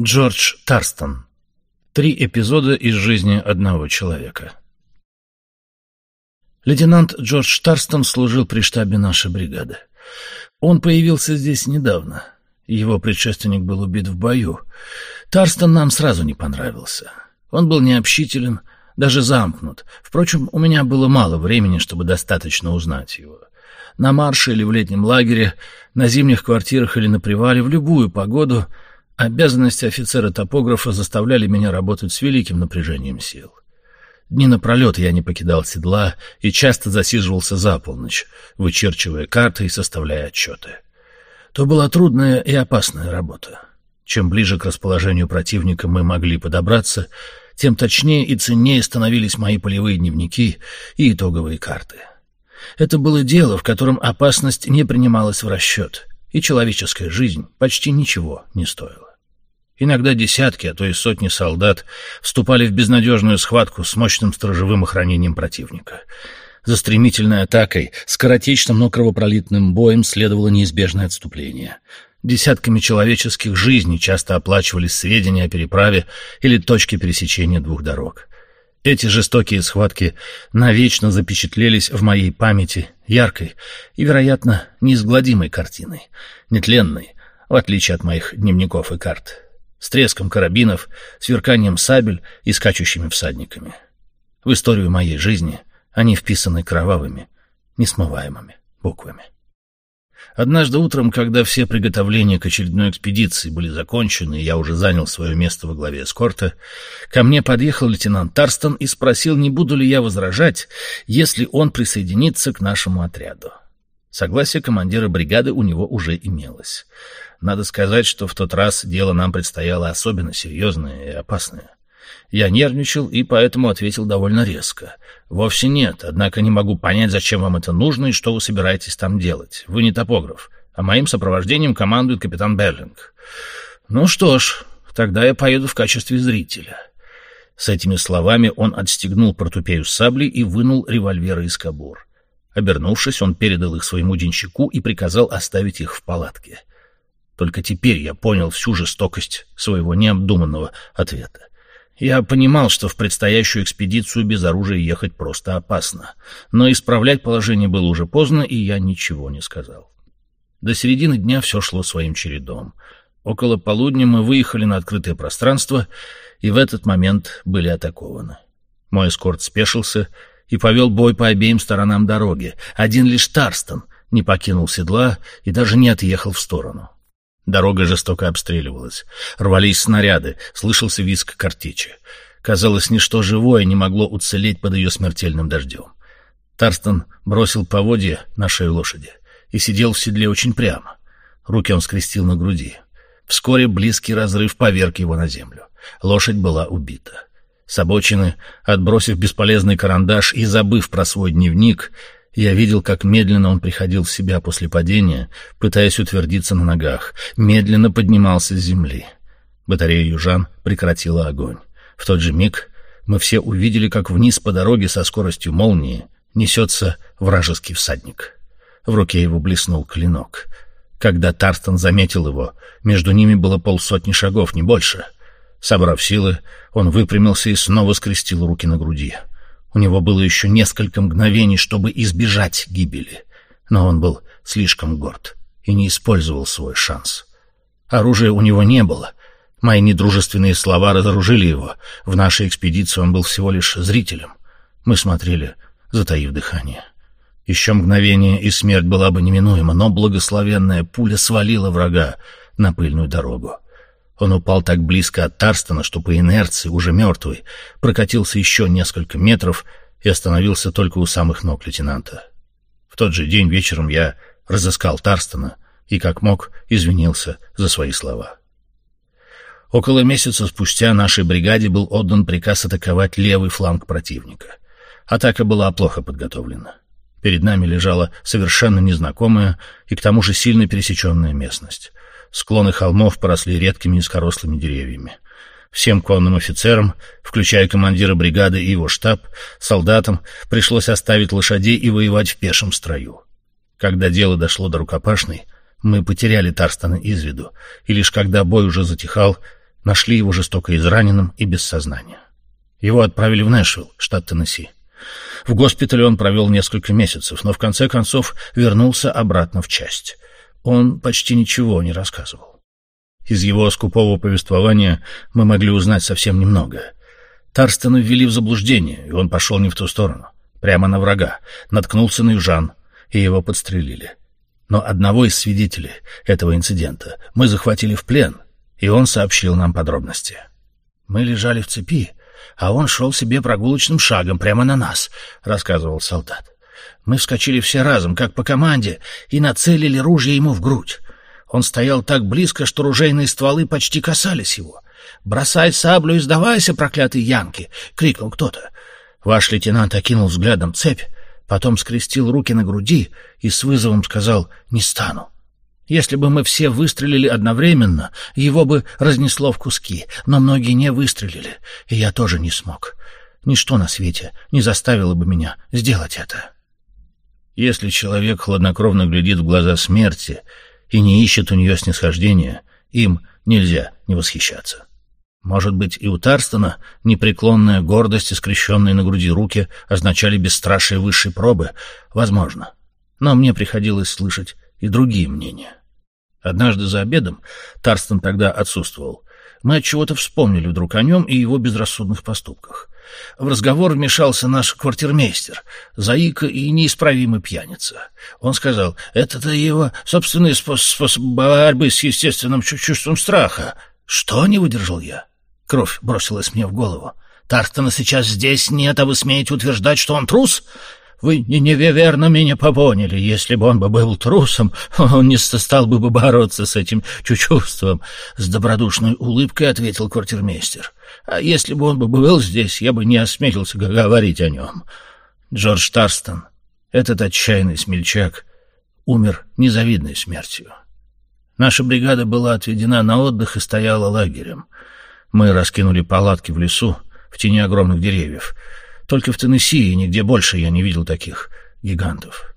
Джордж Тарстон. Три эпизода из жизни одного человека. Лейтенант Джордж Тарстон служил при штабе нашей бригады. Он появился здесь недавно. Его предшественник был убит в бою. Тарстон нам сразу не понравился. Он был необщителен, даже замкнут. Впрочем, у меня было мало времени, чтобы достаточно узнать его. На марше или в летнем лагере, на зимних квартирах или на привале, в любую погоду — Обязанности офицера-топографа заставляли меня работать с великим напряжением сил. Дни напролет я не покидал седла и часто засиживался за полночь, вычерчивая карты и составляя отчеты. То была трудная и опасная работа. Чем ближе к расположению противника мы могли подобраться, тем точнее и ценнее становились мои полевые дневники и итоговые карты. Это было дело, в котором опасность не принималась в расчет, и человеческая жизнь почти ничего не стоила. Иногда десятки, а то и сотни солдат вступали в безнадежную схватку с мощным сторожевым охранением противника. За стремительной атакой, скоротечным, но кровопролитным боем следовало неизбежное отступление. Десятками человеческих жизней часто оплачивались сведения о переправе или точке пересечения двух дорог. Эти жестокие схватки навечно запечатлелись в моей памяти яркой и, вероятно, неизгладимой картиной, нетленной, в отличие от моих дневников и карт с треском карабинов, сверканием сабель и скачущими всадниками. В историю моей жизни они вписаны кровавыми, несмываемыми буквами. Однажды утром, когда все приготовления к очередной экспедиции были закончены, и я уже занял свое место во главе эскорта, ко мне подъехал лейтенант Тарстон и спросил, не буду ли я возражать, если он присоединится к нашему отряду. Согласие командира бригады у него уже имелось. Надо сказать, что в тот раз дело нам предстояло особенно серьезное и опасное. Я нервничал и поэтому ответил довольно резко. «Вовсе нет, однако не могу понять, зачем вам это нужно и что вы собираетесь там делать. Вы не топограф, а моим сопровождением командует капитан Берлинг». «Ну что ж, тогда я поеду в качестве зрителя». С этими словами он отстегнул портупею с саблей и вынул револьверы из кобур. Обернувшись, он передал их своему денщику и приказал оставить их в палатке. Только теперь я понял всю жестокость своего необдуманного ответа. Я понимал, что в предстоящую экспедицию без оружия ехать просто опасно, но исправлять положение было уже поздно, и я ничего не сказал. До середины дня все шло своим чередом. Около полудня мы выехали на открытое пространство, и в этот момент были атакованы. Мой эскорт спешился и повел бой по обеим сторонам дороги. Один лишь Тарстон не покинул седла и даже не отъехал в сторону. Дорога жестоко обстреливалась. Рвались снаряды, слышался визг картечи. Казалось, ничто живое не могло уцелеть под ее смертельным дождем. Тарстон бросил поводья на шею лошади и сидел в седле очень прямо. Руки он скрестил на груди. Вскоре близкий разрыв поверг его на землю. Лошадь была убита. С отбросив бесполезный карандаш и забыв про свой дневник, я видел, как медленно он приходил в себя после падения, пытаясь утвердиться на ногах, медленно поднимался с земли. Батарея южан прекратила огонь. В тот же миг мы все увидели, как вниз по дороге со скоростью молнии несется вражеский всадник. В руке его блеснул клинок. Когда Тарстон заметил его, между ними было полсотни шагов, не больше. Собрав силы, он выпрямился и снова скрестил руки на груди. У него было еще несколько мгновений, чтобы избежать гибели, но он был слишком горд и не использовал свой шанс. Оружия у него не было. Мои недружественные слова разоружили его. В нашей экспедиции он был всего лишь зрителем. Мы смотрели, затаив дыхание. Еще мгновение, и смерть была бы неминуема, но благословенная пуля свалила врага на пыльную дорогу. Он упал так близко от Тарстона, что по инерции, уже мертвый, прокатился еще несколько метров и остановился только у самых ног лейтенанта. В тот же день вечером я разыскал Тарстона и, как мог, извинился за свои слова. Около месяца спустя нашей бригаде был отдан приказ атаковать левый фланг противника. Атака была плохо подготовлена. Перед нами лежала совершенно незнакомая и к тому же сильно пересеченная местность. Склоны холмов поросли редкими низкорослыми деревьями. Всем конным офицерам, включая командира бригады и его штаб, солдатам пришлось оставить лошадей и воевать в пешем строю. Когда дело дошло до рукопашной, мы потеряли Тарстона из виду, и лишь когда бой уже затихал, Нашли его жестоко израненным и без сознания. Его отправили в Нэшвилл, штат Теннесси. В госпитале он провел несколько месяцев, но в конце концов вернулся обратно в часть. Он почти ничего не рассказывал. Из его скупого повествования мы могли узнать совсем немного. Тарстена ввели в заблуждение, и он пошел не в ту сторону, прямо на врага, наткнулся на южан, и его подстрелили. Но одного из свидетелей этого инцидента мы захватили в плен, и он сообщил нам подробности. Мы лежали в цепи, а он шел себе прогулочным шагом прямо на нас, — рассказывал солдат. Мы вскочили все разом, как по команде, и нацелили ружья ему в грудь. Он стоял так близко, что ружейные стволы почти касались его. «Бросай саблю и сдавайся, проклятый Янки!» — крикнул кто-то. Ваш лейтенант окинул взглядом цепь, потом скрестил руки на груди и с вызовом сказал «Не стану». Если бы мы все выстрелили одновременно, его бы разнесло в куски, но многие не выстрелили, и я тоже не смог. Ничто на свете не заставило бы меня сделать это. Если человек хладнокровно глядит в глаза смерти и не ищет у нее снисхождения, им нельзя не восхищаться. Может быть, и у Тарстона непреклонная гордость и скрещенные на груди руки означали бесстрашие высшей пробы? Возможно. Но мне приходилось слышать и другие мнения. Однажды за обедом, Тарстон тогда отсутствовал, мы от чего-то вспомнили вдруг о нем и его безрассудных поступках. В разговор вмешался наш квартирмейстер, заика и неисправимый пьяница. Он сказал, это-то его собственный способ борьбы с естественным чувством страха. Что не выдержал я? Кровь бросилась мне в голову. Тарстона сейчас здесь нет, а вы смеете утверждать, что он трус? Вы неверно меня попоняли. Если бы он бы был трусом, он не стал бы бороться с этим чувством. С добродушной улыбкой ответил квартирмейстер. А если бы он бы был здесь, я бы не осмелился говорить о нем. Джордж Тарстон, этот отчаянный смельчак, умер незавидной смертью. Наша бригада была отведена на отдых и стояла лагерем. Мы раскинули палатки в лесу, в тени огромных деревьев — только в Теннесси и нигде больше я не видел таких гигантов.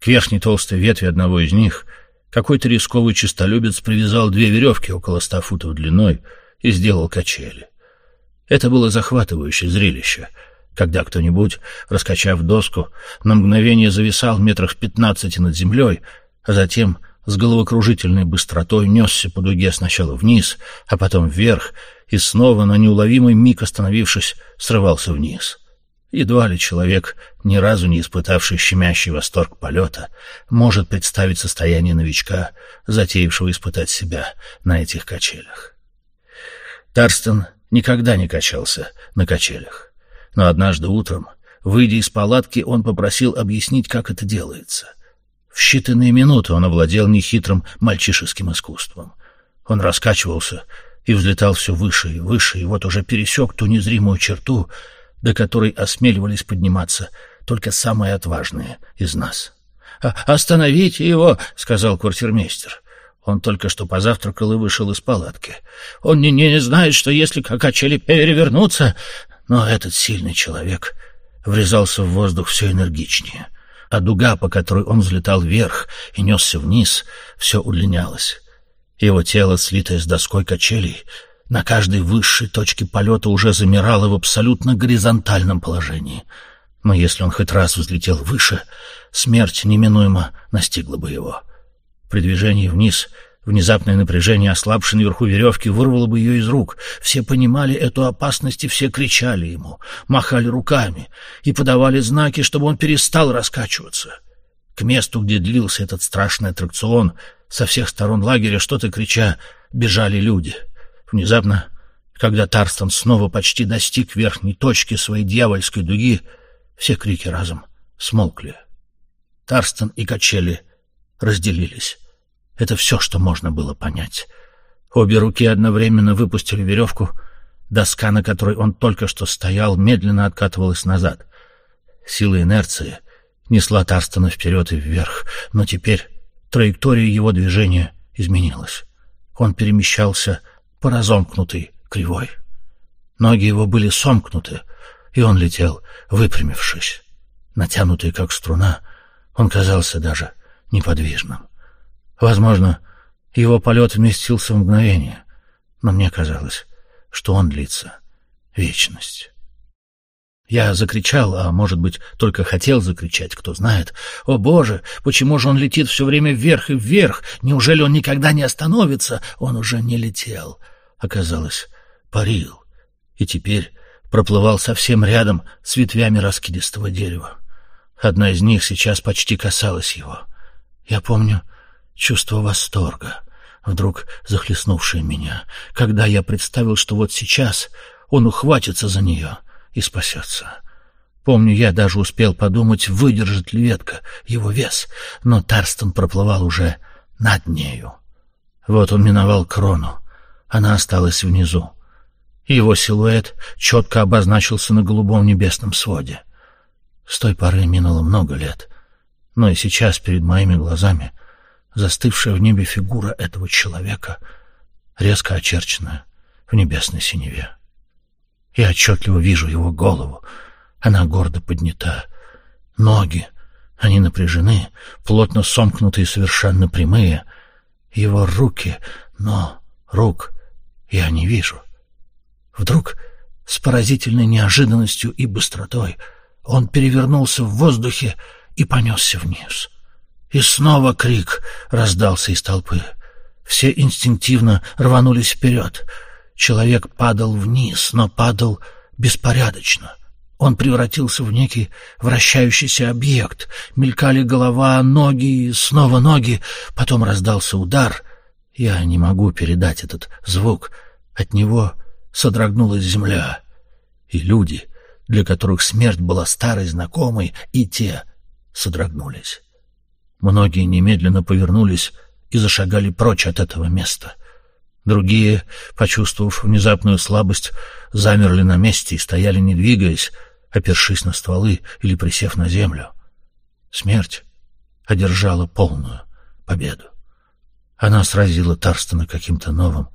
К верхней толстой ветви одного из них какой-то рисковый честолюбец привязал две веревки около ста футов длиной и сделал качели. Это было захватывающее зрелище, когда кто-нибудь, раскачав доску, на мгновение зависал метрах в пятнадцати над землей, а затем с головокружительной быстротой несся по дуге сначала вниз, а потом вверх, и снова, на неуловимый миг остановившись, срывался вниз. Едва ли человек, ни разу не испытавший щемящий восторг полета, может представить состояние новичка, затеявшего испытать себя на этих качелях. Тарстон никогда не качался на качелях, но однажды утром, выйдя из палатки, он попросил объяснить, как это делается. В считанные минуты он овладел нехитрым мальчишеским искусством. Он раскачивался и взлетал все выше и выше, и вот уже пересек ту незримую черту — до которой осмеливались подниматься только самые отважные из нас. «А, «Остановите его!» — сказал квартирмейстер. Он только что позавтракал и вышел из палатки. Он не, не знает, что если качели перевернутся... Но этот сильный человек врезался в воздух все энергичнее, а дуга, по которой он взлетал вверх и несся вниз, все удлинялась. Его тело, слитое с доской качелей, на каждой высшей точке полета уже замирало в абсолютно горизонтальном положении. Но если он хоть раз взлетел выше, смерть неминуемо настигла бы его. При движении вниз внезапное напряжение, ослабшей наверху веревки, вырвало бы ее из рук. Все понимали эту опасность и все кричали ему, махали руками и подавали знаки, чтобы он перестал раскачиваться. К месту, где длился этот страшный аттракцион, со всех сторон лагеря, что-то крича, бежали люди — Внезапно, когда Тарстон снова почти достиг верхней точки своей дьявольской дуги, все крики разом смолкли. Тарстон и качели разделились. Это все, что можно было понять. Обе руки одновременно выпустили веревку. Доска, на которой он только что стоял, медленно откатывалась назад. Сила инерции несла Тарстона вперед и вверх, но теперь траектория его движения изменилась. Он перемещался по разомкнутой кривой. Ноги его были сомкнуты, и он летел, выпрямившись. Натянутый, как струна, он казался даже неподвижным. Возможно, его полет вместился в мгновение, но мне казалось, что он длится вечность. Я закричал, а, может быть, только хотел закричать, кто знает. «О, Боже! Почему же он летит все время вверх и вверх? Неужели он никогда не остановится?» Он уже не летел. Оказалось, парил. И теперь проплывал совсем рядом с ветвями раскидистого дерева. Одна из них сейчас почти касалась его. Я помню чувство восторга, вдруг захлестнувшее меня, когда я представил, что вот сейчас он ухватится за нее и спасется. Помню, я даже успел подумать, выдержит ли ветка его вес, но Тарстон проплывал уже над нею. Вот он миновал крону, она осталась внизу. Его силуэт четко обозначился на голубом небесном своде. С той поры минуло много лет, но и сейчас перед моими глазами застывшая в небе фигура этого человека, резко очерченная в небесной синеве. Я отчетливо вижу его голову. Она гордо поднята. Ноги, они напряжены, плотно сомкнутые, совершенно прямые. Его руки, но рук я не вижу. Вдруг, с поразительной неожиданностью и быстротой, он перевернулся в воздухе и понесся вниз. И снова крик раздался из толпы. Все инстинктивно рванулись вперед — Человек падал вниз, но падал беспорядочно. Он превратился в некий вращающийся объект. Мелькали голова, ноги снова ноги. Потом раздался удар. Я не могу передать этот звук. От него содрогнулась земля. И люди, для которых смерть была старой знакомой, и те содрогнулись. Многие немедленно повернулись и зашагали прочь от этого места — Другие, почувствовав внезапную слабость, замерли на месте и стояли, не двигаясь, опершись на стволы или присев на землю. Смерть одержала полную победу. Она сразила Тарстона каким-то новым,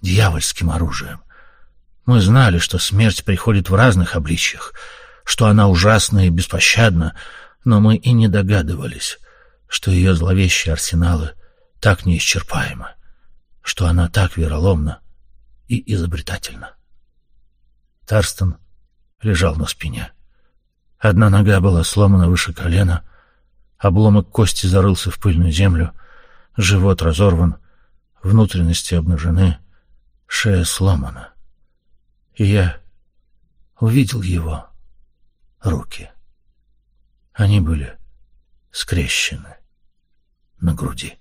дьявольским оружием. Мы знали, что смерть приходит в разных обличьях, что она ужасна и беспощадна, но мы и не догадывались, что ее зловещие арсеналы так неисчерпаемы что она так вероломна и изобретательна. Тарстон лежал на спине. Одна нога была сломана выше колена, обломок кости зарылся в пыльную землю, живот разорван, внутренности обнажены, шея сломана. И я увидел его руки. Они были скрещены на груди.